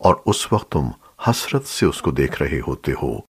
اور اس وقت تم حسرت سے اس کو دیکھ رہے ہوتے ہو۔